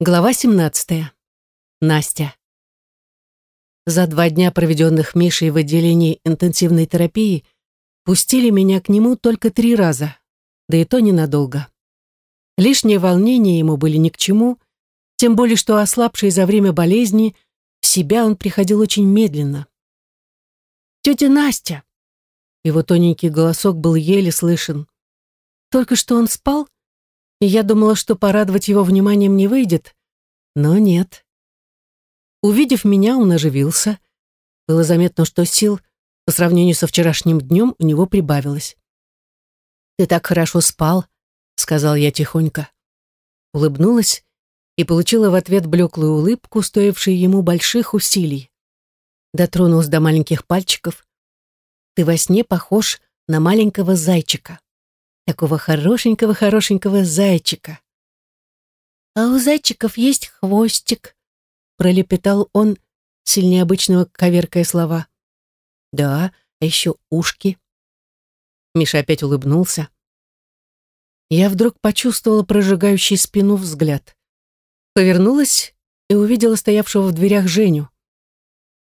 Глава 17. Настя. За два дня, проведенных Мишей в отделении интенсивной терапии, пустили меня к нему только три раза, да и то ненадолго. Лишние волнения ему были ни к чему, тем более что ослабший за время болезни, в себя он приходил очень медленно. «Тетя Настя!» Его тоненький голосок был еле слышен. Только что он спал, и я думала, что порадовать его вниманием не выйдет, но нет. Увидев меня, он оживился. Было заметно, что сил по сравнению со вчерашним днем у него прибавилось. «Ты так хорошо спал», — сказал я тихонько. Улыбнулась и получила в ответ блеклую улыбку, стоившую ему больших усилий. Дотронулась до маленьких пальчиков. «Ты во сне похож на маленького зайчика» такого хорошенького-хорошенького зайчика. «А у зайчиков есть хвостик», — пролепетал он, сильнее обычного коверкая слова. «Да, а еще ушки». Миша опять улыбнулся. Я вдруг почувствовала прожигающий спину взгляд. Повернулась и увидела стоявшего в дверях Женю.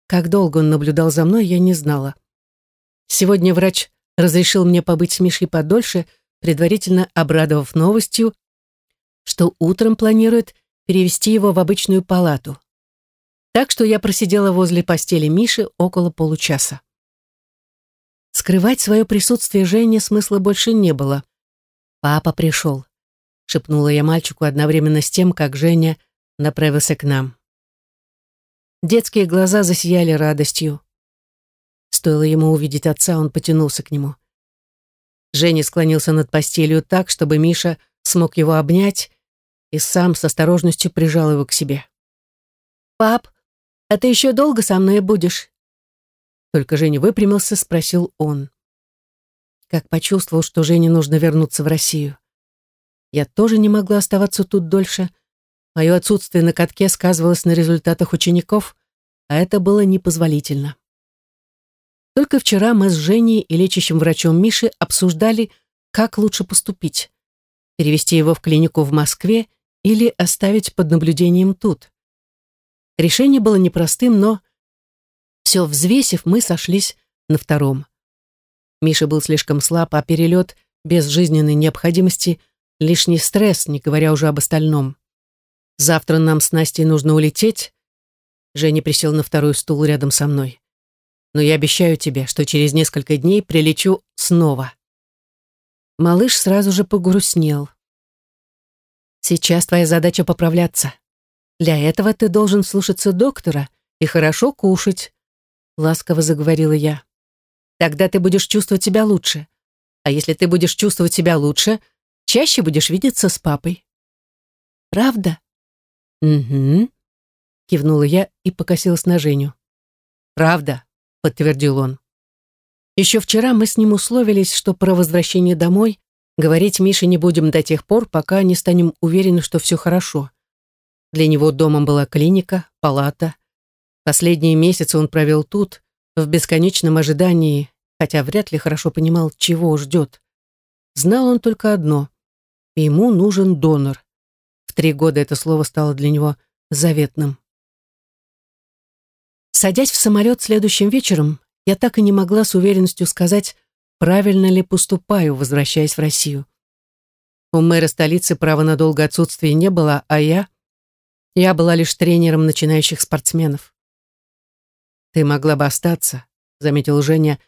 Как долго он наблюдал за мной, я не знала. Сегодня врач разрешил мне побыть с Мишей подольше — предварительно обрадовав новостью, что утром планирует перевести его в обычную палату. Так что я просидела возле постели Миши около получаса. Скрывать свое присутствие Жене смысла больше не было. «Папа пришел», — шепнула я мальчику одновременно с тем, как Женя направился к нам. Детские глаза засияли радостью. Стоило ему увидеть отца, он потянулся к нему. Женя склонился над постелью так, чтобы Миша смог его обнять, и сам с осторожностью прижал его к себе. «Пап, а ты еще долго со мной будешь?» Только Женя выпрямился, спросил он. Как почувствовал, что Жене нужно вернуться в Россию. Я тоже не могла оставаться тут дольше. Мое отсутствие на катке сказывалось на результатах учеников, а это было непозволительно. Только вчера мы с Женей и лечащим врачом Миши обсуждали, как лучше поступить. Перевести его в клинику в Москве или оставить под наблюдением тут. Решение было непростым, но, все взвесив, мы сошлись на втором. Миша был слишком слаб, а перелет без жизненной необходимости — лишний стресс, не говоря уже об остальном. Завтра нам с Настей нужно улететь. Женя присел на второй стул рядом со мной но я обещаю тебе, что через несколько дней прилечу снова». Малыш сразу же погрустнел. «Сейчас твоя задача поправляться. Для этого ты должен слушаться доктора и хорошо кушать», — ласково заговорила я. «Тогда ты будешь чувствовать себя лучше. А если ты будешь чувствовать себя лучше, чаще будешь видеться с папой». «Правда?» «Угу», — кивнула я и покосилась на Женю. «Правда», подтвердил он. Еще вчера мы с ним условились, что про возвращение домой говорить Мише не будем до тех пор, пока не станем уверены, что все хорошо. Для него домом была клиника, палата. Последние месяцы он провел тут, в бесконечном ожидании, хотя вряд ли хорошо понимал, чего ждет. Знал он только одно — ему нужен донор. В три года это слово стало для него заветным. Садясь в самолет следующим вечером, я так и не могла с уверенностью сказать, правильно ли поступаю, возвращаясь в Россию. У мэра столицы права на долгое отсутствие не было, а я... Я была лишь тренером начинающих спортсменов. «Ты могла бы остаться», — заметил Женя,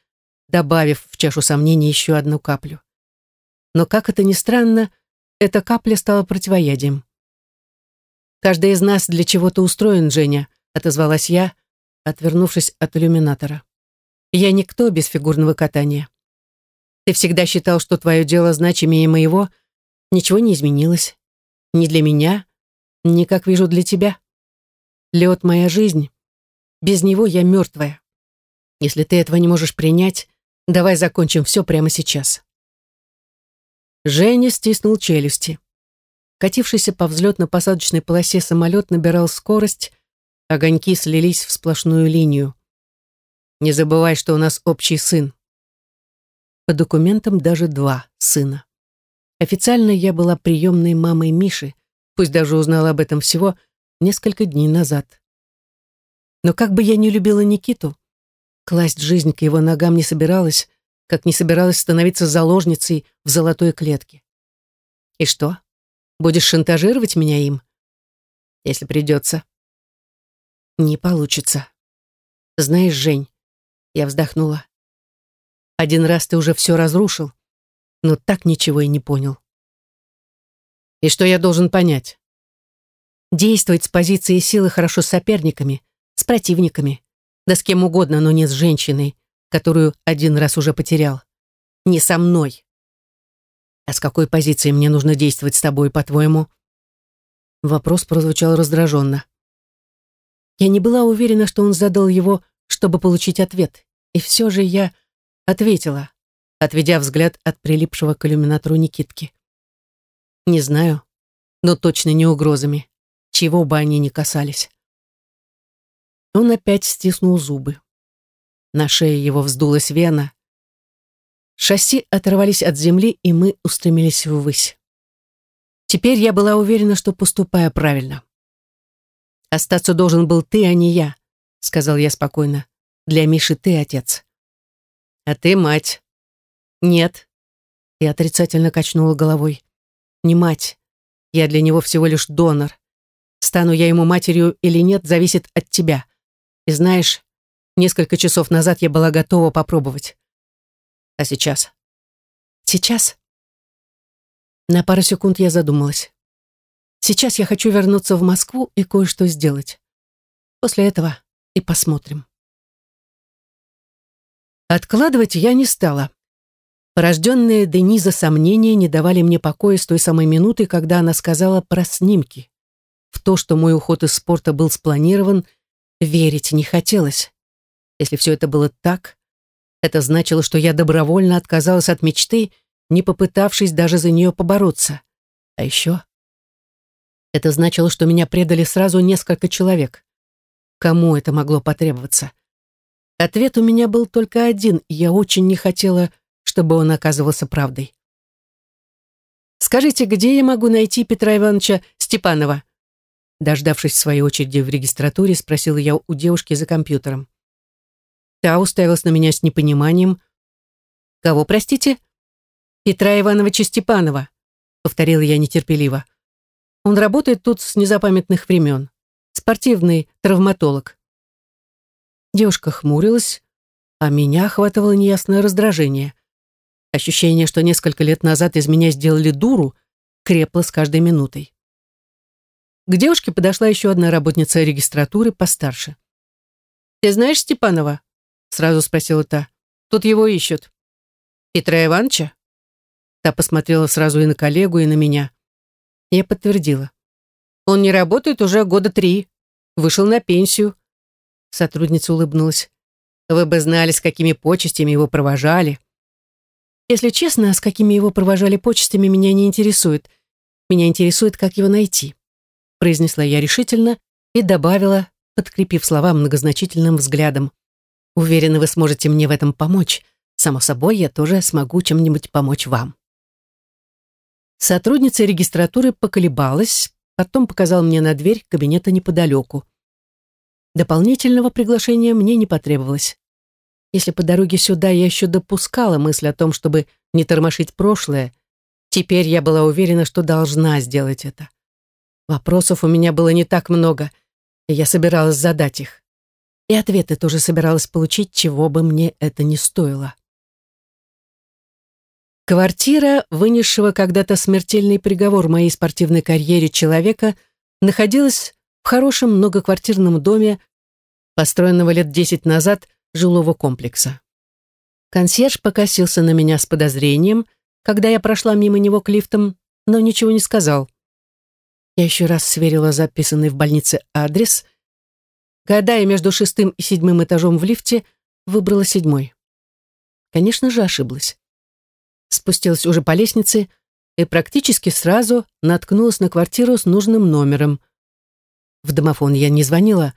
добавив в чашу сомнений еще одну каплю. Но, как это ни странно, эта капля стала противоядием. «Каждый из нас для чего-то устроен, Женя», — отозвалась я, отвернувшись от иллюминатора. «Я никто без фигурного катания. Ты всегда считал, что твое дело значимее моего. Ничего не изменилось. Ни для меня, ни, как вижу, для тебя. Лед — моя жизнь. Без него я мертвая. Если ты этого не можешь принять, давай закончим все прямо сейчас». Женя стиснул челюсти. Катившийся по взлетно-посадочной полосе самолет набирал скорость, Огоньки слились в сплошную линию. Не забывай, что у нас общий сын. По документам даже два сына. Официально я была приемной мамой Миши, пусть даже узнала об этом всего несколько дней назад. Но как бы я ни любила Никиту, класть жизнь к его ногам не собиралась, как не собиралась становиться заложницей в золотой клетке. И что? Будешь шантажировать меня им? Если придется. Не получится. Знаешь, Жень, я вздохнула. Один раз ты уже все разрушил, но так ничего и не понял. И что я должен понять? Действовать с позиции силы хорошо с соперниками, с противниками, да с кем угодно, но не с женщиной, которую один раз уже потерял. Не со мной. А с какой позиции мне нужно действовать с тобой, по-твоему? Вопрос прозвучал раздраженно. Я не была уверена, что он задал его, чтобы получить ответ. И все же я ответила, отведя взгляд от прилипшего к иллюминатору Никитки. Не знаю, но точно не угрозами, чего бы они ни касались. Он опять стиснул зубы. На шее его вздулась вена. Шасси оторвались от земли, и мы устремились ввысь. Теперь я была уверена, что поступаю правильно. «Остаться должен был ты, а не я», — сказал я спокойно. «Для Миши ты отец». «А ты мать». «Нет». И отрицательно качнула головой. «Не мать. Я для него всего лишь донор. Стану я ему матерью или нет, зависит от тебя. И знаешь, несколько часов назад я была готова попробовать. А сейчас? Сейчас? На пару секунд я задумалась. Сейчас я хочу вернуться в Москву и кое-что сделать. После этого и посмотрим. Откладывать я не стала. Порожденные Дениза сомнения не давали мне покоя с той самой минуты, когда она сказала про снимки. В то, что мой уход из спорта был спланирован, Верить не хотелось. Если все это было так, это значило, что я добровольно отказалась от мечты, не попытавшись даже за нее побороться. А еще это значило, что меня предали сразу несколько человек. Кому это могло потребоваться? Ответ у меня был только один, и я очень не хотела, чтобы он оказывался правдой. «Скажите, где я могу найти Петра Ивановича Степанова?» Дождавшись своей очереди в регистратуре, спросила я у девушки за компьютером. Та уставилась на меня с непониманием. «Кого, простите?» «Петра Ивановича Степанова», — повторила я нетерпеливо. «Он работает тут с незапамятных времен. Спортивный травматолог». Девушка хмурилась, а меня охватывало неясное раздражение. Ощущение, что несколько лет назад из меня сделали дуру, крепло с каждой минутой. К девушке подошла еще одна работница регистратуры постарше. «Ты знаешь Степанова?» — сразу спросила та. «Тут его ищут». «Петра Ивановича?» Та посмотрела сразу и на коллегу, и на меня. Я подтвердила. «Он не работает уже года три. Вышел на пенсию». Сотрудница улыбнулась. «Вы бы знали, с какими почестями его провожали». «Если честно, с какими его провожали почестями, меня не интересует. Меня интересует, как его найти» произнесла я решительно и добавила, подкрепив слова многозначительным взглядом. «Уверена, вы сможете мне в этом помочь. Само собой, я тоже смогу чем-нибудь помочь вам». Сотрудница регистратуры поколебалась, потом показала мне на дверь кабинета неподалеку. Дополнительного приглашения мне не потребовалось. Если по дороге сюда я еще допускала мысль о том, чтобы не тормошить прошлое, теперь я была уверена, что должна сделать это. Вопросов у меня было не так много, и я собиралась задать их. И ответы тоже собиралась получить, чего бы мне это ни стоило. Квартира, вынесшего когда-то смертельный приговор моей спортивной карьере человека, находилась в хорошем многоквартирном доме, построенного лет десять назад жилого комплекса. Консьерж покосился на меня с подозрением, когда я прошла мимо него к лифтам, но ничего не сказал. Я еще раз сверила записанный в больнице адрес. Гадая между шестым и седьмым этажом в лифте, выбрала седьмой. Конечно же, ошиблась. Спустилась уже по лестнице и практически сразу наткнулась на квартиру с нужным номером. В домофон я не звонила,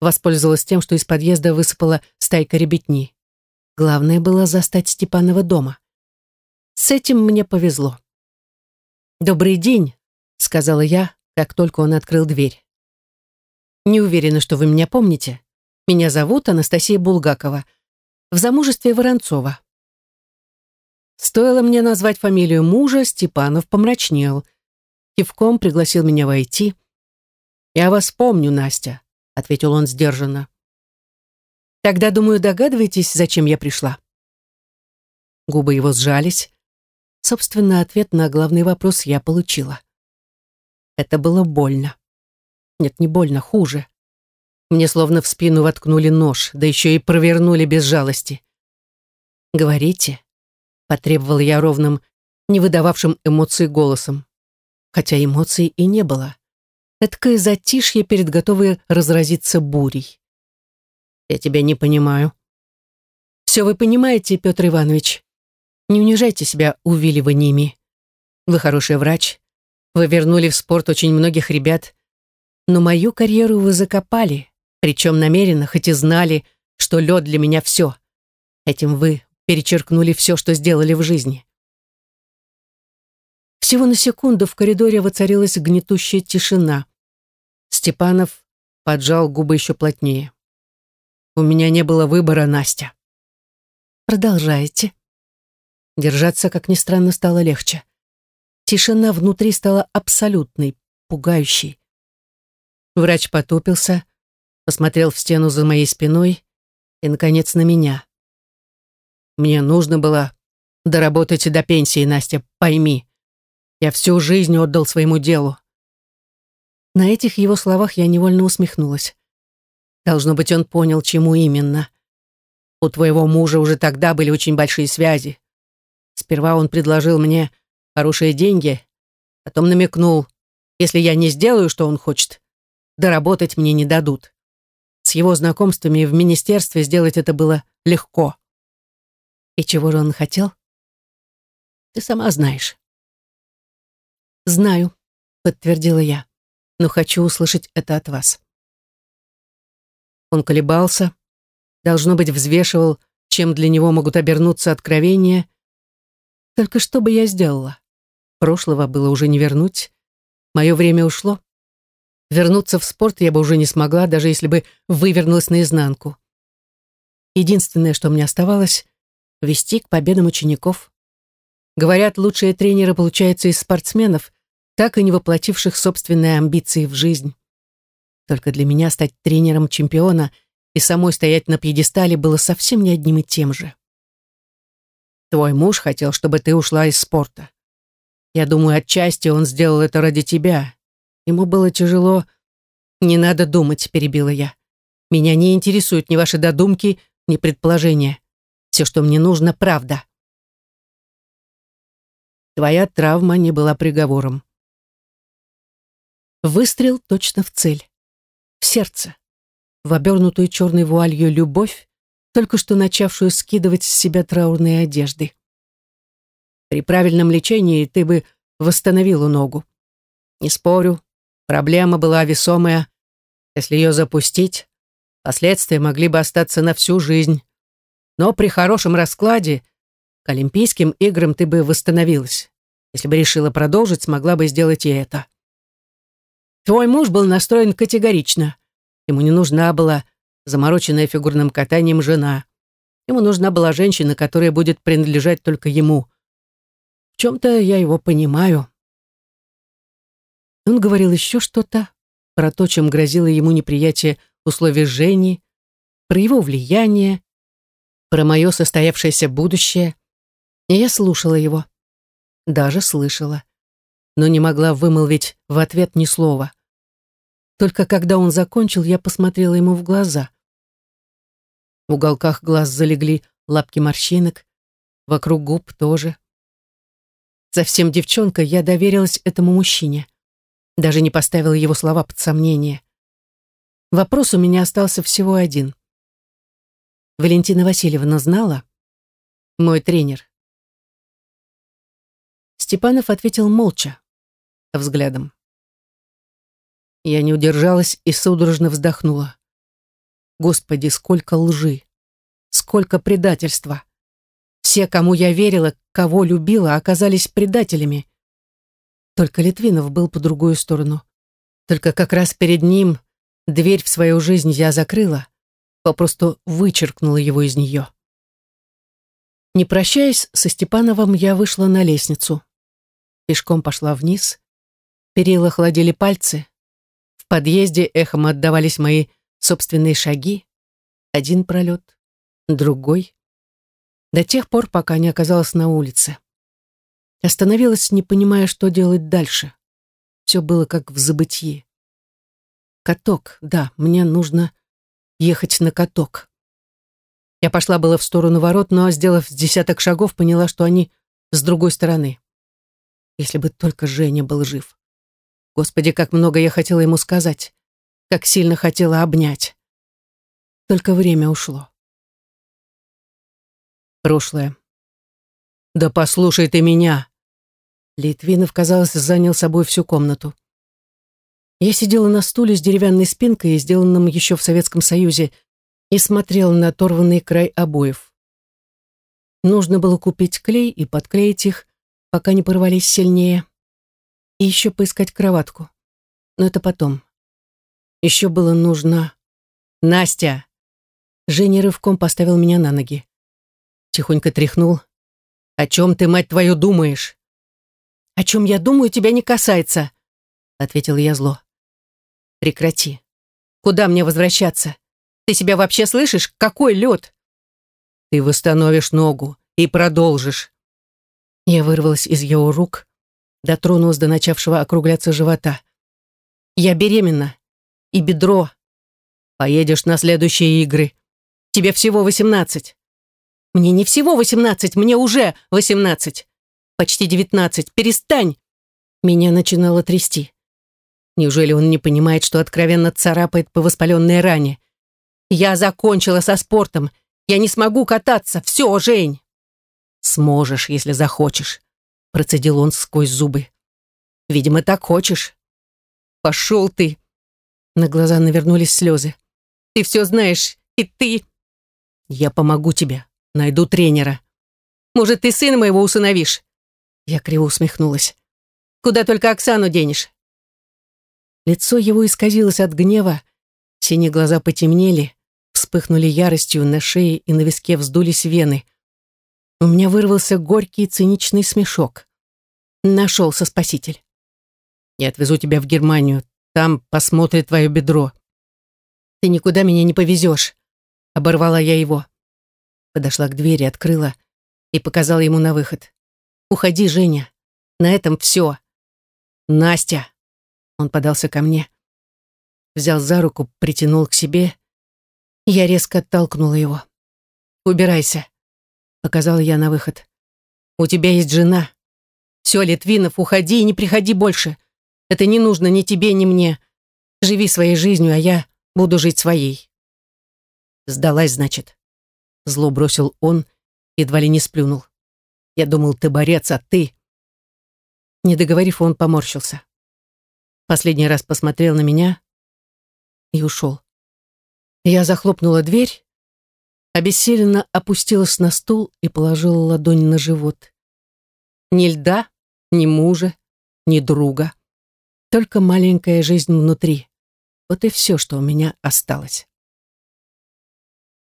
воспользовалась тем, что из подъезда высыпала стайка ребятни. Главное было застать Степанова дома. С этим мне повезло. «Добрый день», — сказала я, как только он открыл дверь. «Не уверена, что вы меня помните. Меня зовут Анастасия Булгакова. В замужестве Воронцова». Стоило мне назвать фамилию мужа, Степанов помрачнел. Кивком пригласил меня войти. «Я вас помню, Настя», — ответил он сдержанно. «Тогда, думаю, догадываетесь, зачем я пришла?» Губы его сжались. Собственно, ответ на главный вопрос я получила. Это было больно. Нет, не больно, хуже. Мне словно в спину воткнули нож, да еще и провернули без жалости. «Говорите», — потребовал я ровным, не выдававшим эмоций голосом. Хотя эмоций и не было. Эдакое затишье перед готовой разразиться бурей. «Я тебя не понимаю». «Все вы понимаете, Петр Иванович. Не унижайте себя увиливаниями. Вы хороший врач. Вы вернули в спорт очень многих ребят. Но мою карьеру вы закопали, причем намеренно, хоть и знали, что лед для меня все. Этим вы перечеркнули все, что сделали в жизни. Всего на секунду в коридоре воцарилась гнетущая тишина. Степанов поджал губы еще плотнее. «У меня не было выбора, Настя». «Продолжайте», Держаться, как ни странно, стало легче. Тишина внутри стала абсолютной, пугающей. Врач потупился, посмотрел в стену за моей спиной и, наконец, на меня. «Мне нужно было доработать до пенсии, Настя, пойми. Я всю жизнь отдал своему делу». На этих его словах я невольно усмехнулась. Должно быть, он понял, чему именно. У твоего мужа уже тогда были очень большие связи. Сперва он предложил мне хорошие деньги, потом намекнул, если я не сделаю, что он хочет, доработать мне не дадут. С его знакомствами в министерстве сделать это было легко. И чего же он хотел? Ты сама знаешь. Знаю, подтвердила я, но хочу услышать это от вас. Он колебался, должно быть, взвешивал, чем для него могут обернуться откровения, только что бы я сделала? Прошлого было уже не вернуть. Мое время ушло. Вернуться в спорт я бы уже не смогла, даже если бы вывернулась наизнанку. Единственное, что мне оставалось — вести к победам учеников. Говорят, лучшие тренеры получаются из спортсменов, так и не воплотивших собственные амбиции в жизнь. Только для меня стать тренером чемпиона и самой стоять на пьедестале было совсем не одним и тем же. Твой муж хотел, чтобы ты ушла из спорта. Я думаю, отчасти он сделал это ради тебя. Ему было тяжело. Не надо думать, перебила я. Меня не интересуют ни ваши додумки, ни предположения. Все, что мне нужно, правда. Твоя травма не была приговором. Выстрел точно в цель. В сердце. В обернутую черной вуалью любовь, только что начавшую скидывать с себя траурные одежды. При правильном лечении ты бы восстановила ногу. Не спорю, проблема была весомая. Если ее запустить, последствия могли бы остаться на всю жизнь. Но при хорошем раскладе к Олимпийским играм ты бы восстановилась. Если бы решила продолжить, смогла бы сделать и это. Твой муж был настроен категорично. Ему не нужна была замороченная фигурным катанием жена. Ему нужна была женщина, которая будет принадлежать только ему. В чем-то я его понимаю. Он говорил еще что-то про то, чем грозило ему неприятие условий Жени, про его влияние, про мое состоявшееся будущее. И я слушала его. Даже слышала. Но не могла вымолвить в ответ ни слова. Только когда он закончил, я посмотрела ему в глаза. В уголках глаз залегли лапки морщинок, вокруг губ тоже. Совсем девчонка, я доверилась этому мужчине. Даже не поставила его слова под сомнение. Вопрос у меня остался всего один. Валентина Васильевна знала? Мой тренер. Степанов ответил молча, взглядом. Я не удержалась и судорожно вздохнула. Господи, сколько лжи, сколько предательства. Все, кому я верила, кого любила, оказались предателями. Только Литвинов был по другую сторону. Только как раз перед ним дверь в свою жизнь я закрыла, попросту вычеркнула его из нее. Не прощаясь со Степановым, я вышла на лестницу. Пешком пошла вниз. Перила холодили пальцы. В подъезде эхом отдавались мои собственные шаги. Один пролет, другой. До тех пор, пока не оказалась на улице. Остановилась, не понимая, что делать дальше. Все было как в забытии. Каток, да, мне нужно ехать на каток. Я пошла было в сторону ворот, но, сделав десяток шагов, поняла, что они с другой стороны. Если бы только Женя был жив. Господи, как много я хотела ему сказать, как сильно хотела обнять. Только время ушло. Прошлое. «Да послушай ты меня!» Литвинов, казалось, занял собой всю комнату. Я сидела на стуле с деревянной спинкой, сделанным еще в Советском Союзе, и смотрел на оторванный край обоев. Нужно было купить клей и подклеить их, пока не порвались сильнее. И еще поискать кроватку. Но это потом. Еще было нужно... «Настя!» Женя рывком поставил меня на ноги. Тихонько тряхнул. «О чем ты, мать твою, думаешь?» «О чем я думаю, тебя не касается», — ответил я зло. «Прекрати. Куда мне возвращаться? Ты себя вообще слышишь? Какой лед? Ты восстановишь ногу и продолжишь. Я вырвалась из его рук, дотронулась до начавшего округляться живота. Я беременна. И бедро. Поедешь на следующие игры. Тебе всего восемнадцать. Мне не всего восемнадцать, мне уже восемнадцать. Почти девятнадцать. Перестань. Меня начинало трясти. Неужели он не понимает, что откровенно царапает по воспаленной ране? Я закончила со спортом. Я не смогу кататься. Все, Жень. Сможешь, если захочешь, процедил он сквозь зубы. Видимо, так хочешь. Пошел ты. На глаза навернулись слезы. Ты все знаешь, и ты... Я помогу тебе. Найду тренера. Может, ты сына моего усыновишь? Я криво усмехнулась. Куда только Оксану денешь? Лицо его исказилось от гнева, синие глаза потемнели, вспыхнули яростью, на шее и на виске вздулись вены. У меня вырвался горький циничный смешок. Нашелся спаситель. Я отвезу тебя в Германию, там посмотрит твое бедро. Ты никуда меня не повезешь. Оборвала я его. Подошла к двери, открыла и показала ему на выход. Уходи, Женя. На этом все. Настя. Он подался ко мне. Взял за руку, притянул к себе я резко оттолкнула его. «Убирайся», — показала я на выход. «У тебя есть жена. Все, Литвинов, уходи и не приходи больше. Это не нужно ни тебе, ни мне. Живи своей жизнью, а я буду жить своей». «Сдалась, значит?» Зло бросил он, едва ли не сплюнул. «Я думал, ты борец, а ты...» Не договорив, он поморщился. Последний раз посмотрел на меня и ушел. Я захлопнула дверь, обессиленно опустилась на стул и положила ладонь на живот. Ни льда, ни мужа, ни друга. Только маленькая жизнь внутри. Вот и все, что у меня осталось.